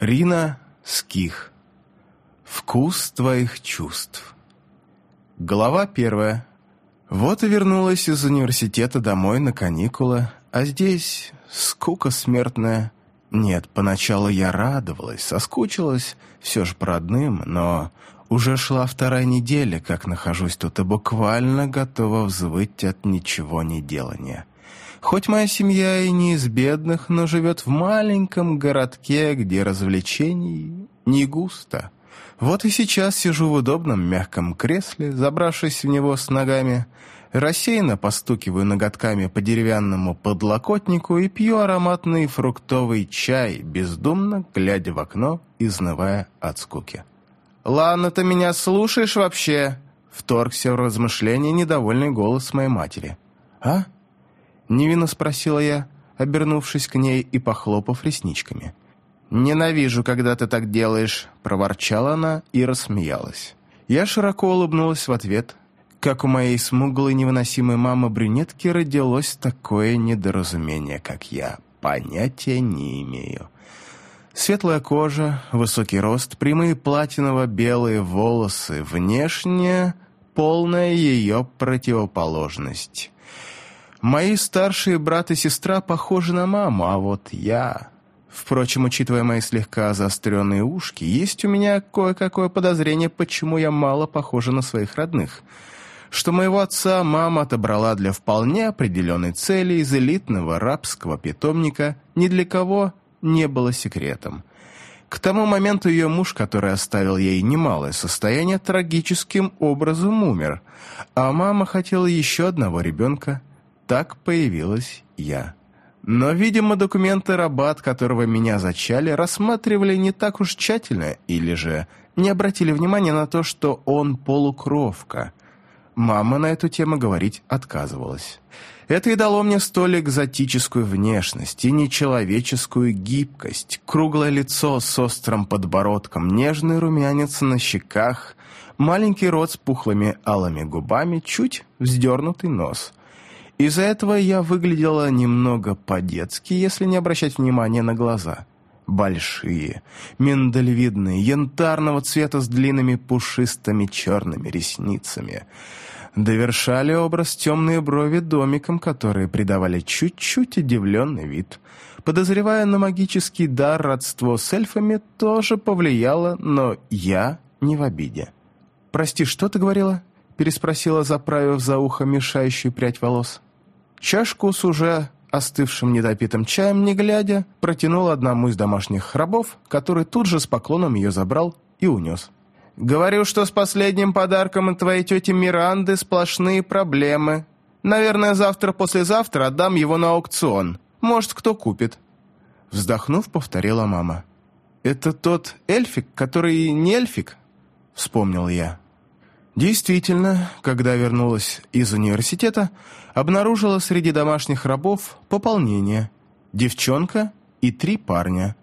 Рина Ских. Вкус твоих чувств. Глава первая. Вот и вернулась из университета домой на каникулы, а здесь скука смертная. Нет, поначалу я радовалась, соскучилась все же по родным, но уже шла вторая неделя, как нахожусь тут, и буквально готова взвыть от ничего не делания. Хоть моя семья и не из бедных, но живет в маленьком городке, где развлечений не густо. Вот и сейчас сижу в удобном мягком кресле, забравшись в него с ногами, рассеянно постукиваю ноготками по деревянному подлокотнику и пью ароматный фруктовый чай, бездумно глядя в окно, изнывая от скуки. «Ладно, ты меня слушаешь вообще?» Вторгся в размышление недовольный голос моей матери. «А?» Невинно спросила я, обернувшись к ней и похлопав ресничками. «Ненавижу, когда ты так делаешь», — проворчала она и рассмеялась. Я широко улыбнулась в ответ. Как у моей смуглой невыносимой мамы-брюнетки родилось такое недоразумение, как я. Понятия не имею. Светлая кожа, высокий рост, прямые платиново-белые волосы, внешне полная ее противоположность. Мои старшие брат и сестра похожи на маму, а вот я... Впрочем, учитывая мои слегка заостренные ушки, есть у меня кое-какое подозрение, почему я мало похожа на своих родных. Что моего отца мама отобрала для вполне определенной цели из элитного рабского питомника, ни для кого не было секретом. К тому моменту ее муж, который оставил ей немалое состояние, трагическим образом умер, а мама хотела еще одного ребенка, так появилась я. Но, видимо, документы раба, от которого меня зачали, рассматривали не так уж тщательно, или же не обратили внимания на то, что он полукровка. Мама на эту тему говорить отказывалась. Это и дало мне столь экзотическую внешность и нечеловеческую гибкость, круглое лицо с острым подбородком, нежный румянец на щеках, маленький рот с пухлыми алыми губами, чуть вздернутый нос. Из-за этого я выглядела немного по-детски, если не обращать внимания на глаза. Большие, миндалевидные, янтарного цвета с длинными пушистыми черными ресницами. Довершали образ темные брови домиком, которые придавали чуть-чуть удивленный вид. Подозревая на магический дар родство с эльфами, тоже повлияло, но я не в обиде. «Прости, что ты говорила?» переспросила, заправив за ухо мешающую прядь волос. Чашку с уже остывшим недопитым чаем, не глядя, протянул одному из домашних рабов, который тут же с поклоном ее забрал и унес. «Говорю, что с последним подарком от твоей тети Миранды сплошные проблемы. Наверное, завтра-послезавтра отдам его на аукцион. Может, кто купит». Вздохнув, повторила мама. «Это тот эльфик, который не эльфик?» Вспомнил я. Действительно, когда вернулась из университета, обнаружила среди домашних рабов пополнение. Девчонка и три парня.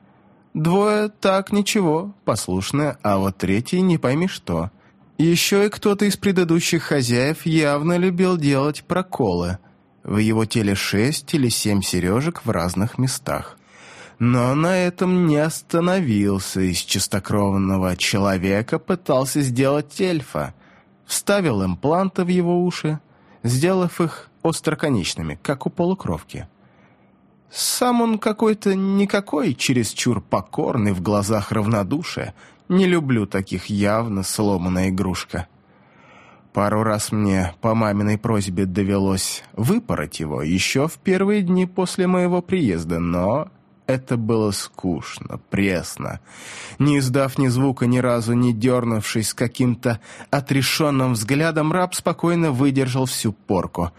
Двое так ничего, послушные, а вот третий не пойми что. Еще и кто-то из предыдущих хозяев явно любил делать проколы. В его теле шесть или семь сережек в разных местах. Но на этом не остановился. Из чистокровного человека пытался сделать эльфа – вставил импланты в его уши, сделав их остроконечными, как у полукровки. Сам он какой-то никакой, чересчур покорный в глазах равнодушия. Не люблю таких явно сломанная игрушка. Пару раз мне по маминой просьбе довелось выпороть его еще в первые дни после моего приезда, но это было скучно, пресно. Не издав ни звука, ни разу не дернувшись каким-то отрешенным взглядом, раб спокойно выдержал всю порку.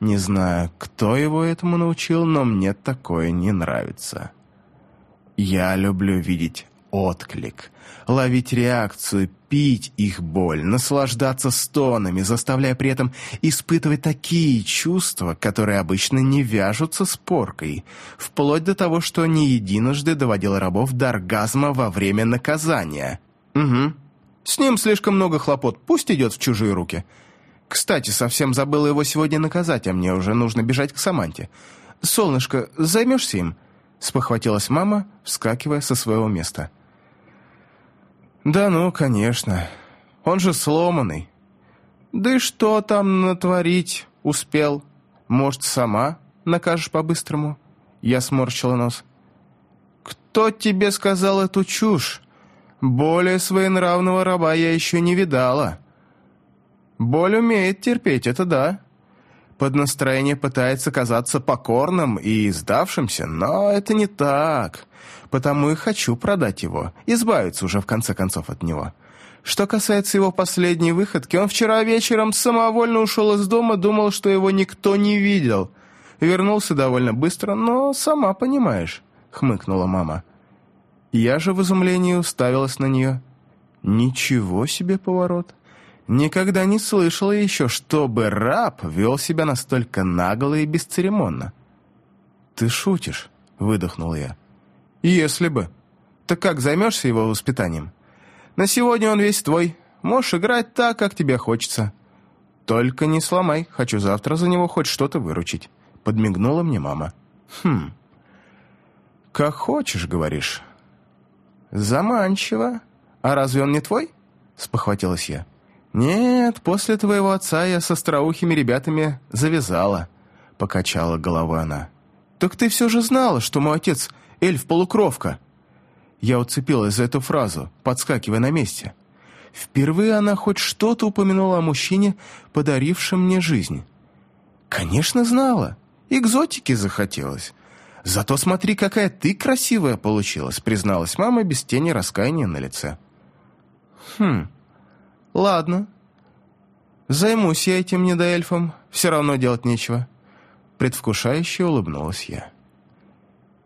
Не знаю, кто его этому научил, но мне такое не нравится. Я люблю видеть отклик, ловить реакцию, пить их боль, наслаждаться стонами, заставляя при этом испытывать такие чувства, которые обычно не вяжутся с поркой, вплоть до того, что не единожды доводил рабов до оргазма во время наказания. Угу. С ним слишком много хлопот, пусть идет в чужие руки. Кстати, совсем забыла его сегодня наказать, а мне уже нужно бежать к Саманте. «Солнышко, займешься им?» — спохватилась мама, вскакивая со своего места. — «Да ну, конечно. Он же сломанный. Да и что там натворить успел? Может, сама накажешь по-быстрому?» Я сморщила нос. «Кто тебе сказал эту чушь? Более своенравного раба я еще не видала. Боль умеет терпеть, это да. Под настроение пытается казаться покорным и сдавшимся, но это не так. Потому и хочу продать его, избавиться уже в конце концов от него». Что касается его последней выходки, он вчера вечером самовольно ушел из дома, думал, что его никто не видел. Вернулся довольно быстро, но сама понимаешь, хмыкнула мама. Я же в изумлении уставилась на нее. Ничего себе поворот. Никогда не слышала еще, чтобы раб вел себя настолько нагло и бесцеремонно. «Ты шутишь?» — выдохнул я. «Если бы. Так как займешься его воспитанием?» На сегодня он весь твой. Можешь играть так, как тебе хочется. Только не сломай, хочу завтра за него хоть что-то выручить. Подмигнула мне мама. Хм. Как хочешь, говоришь. Заманчиво. А разве он не твой? Спохватилась я. Нет, после твоего отца я со остроухими ребятами завязала. Покачала головой она. Так ты все же знала, что мой отец эльф-полукровка. Я уцепилась за эту фразу, подскакивая на месте. Впервые она хоть что-то упомянула о мужчине, подарившем мне жизнь. Конечно, знала. Экзотики захотелось. Зато смотри, какая ты красивая получилась, призналась мама без тени раскаяния на лице. Хм, ладно. Займусь я этим недоэльфом, все равно делать нечего. Предвкушающе улыбнулась я.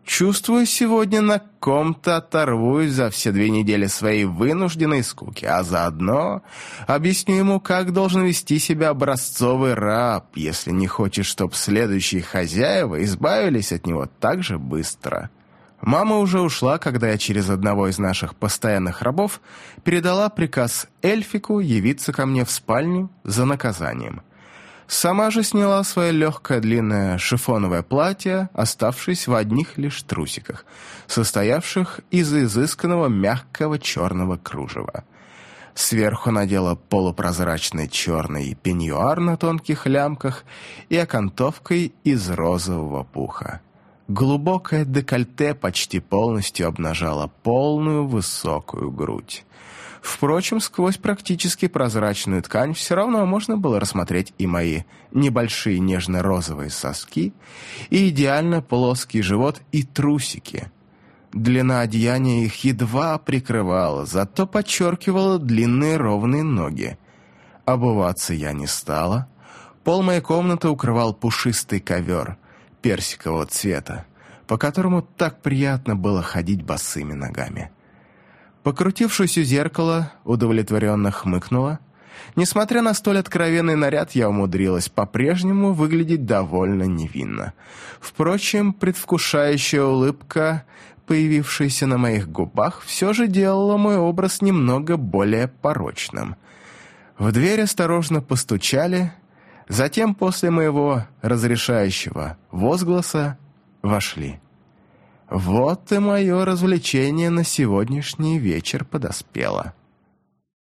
Чувствую, сегодня на ком-то оторвусь за все две недели своей вынужденной скуки, а заодно объясню ему, как должен вести себя образцовый раб, если не хочет, чтоб следующие хозяева избавились от него так же быстро. Мама уже ушла, когда я через одного из наших постоянных рабов передала приказ Эльфику явиться ко мне в спальню за наказанием – Сама же сняла свое легкое длинное шифоновое платье, оставшись в одних лишь трусиках, состоявших из изысканного мягкого черного кружева. Сверху надела полупрозрачный черный пеньюар на тонких лямках и окантовкой из розового пуха. Глубокое декольте почти полностью обнажало полную высокую грудь. Впрочем, сквозь практически прозрачную ткань все равно можно было рассмотреть и мои небольшие нежно-розовые соски, и идеально плоский живот, и трусики. Длина одеяния их едва прикрывала, зато подчеркивала длинные ровные ноги. Обуваться я не стала. Пол моей комнаты укрывал пушистый ковер персикового цвета, по которому так приятно было ходить босыми ногами. Покрутившись у зеркала, удовлетворенно хмыкнула. Несмотря на столь откровенный наряд, я умудрилась по-прежнему выглядеть довольно невинно. Впрочем, предвкушающая улыбка, появившаяся на моих губах, все же делала мой образ немного более порочным. В дверь осторожно постучали, затем после моего разрешающего возгласа вошли. Вот и мое развлечение на сегодняшний вечер подоспело.